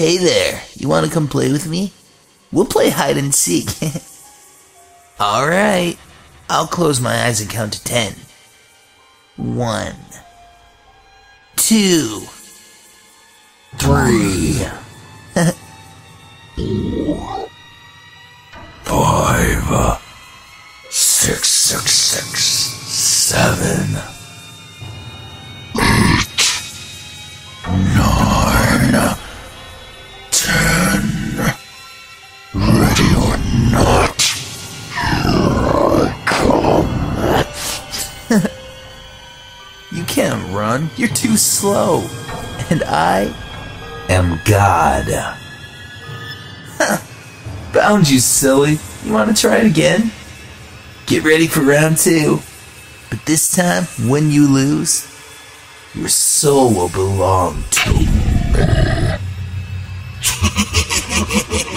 Hey there, you want to come play with me? We'll play hide and seek. Alright, I'll close my eyes and count to ten. One, two, three. Five, six, six, six, seven, You can't run, you're too slow. And I am God. Bound you, silly. You want to try it again? Get ready for round two. But this time, when you lose, your soul will belong to me.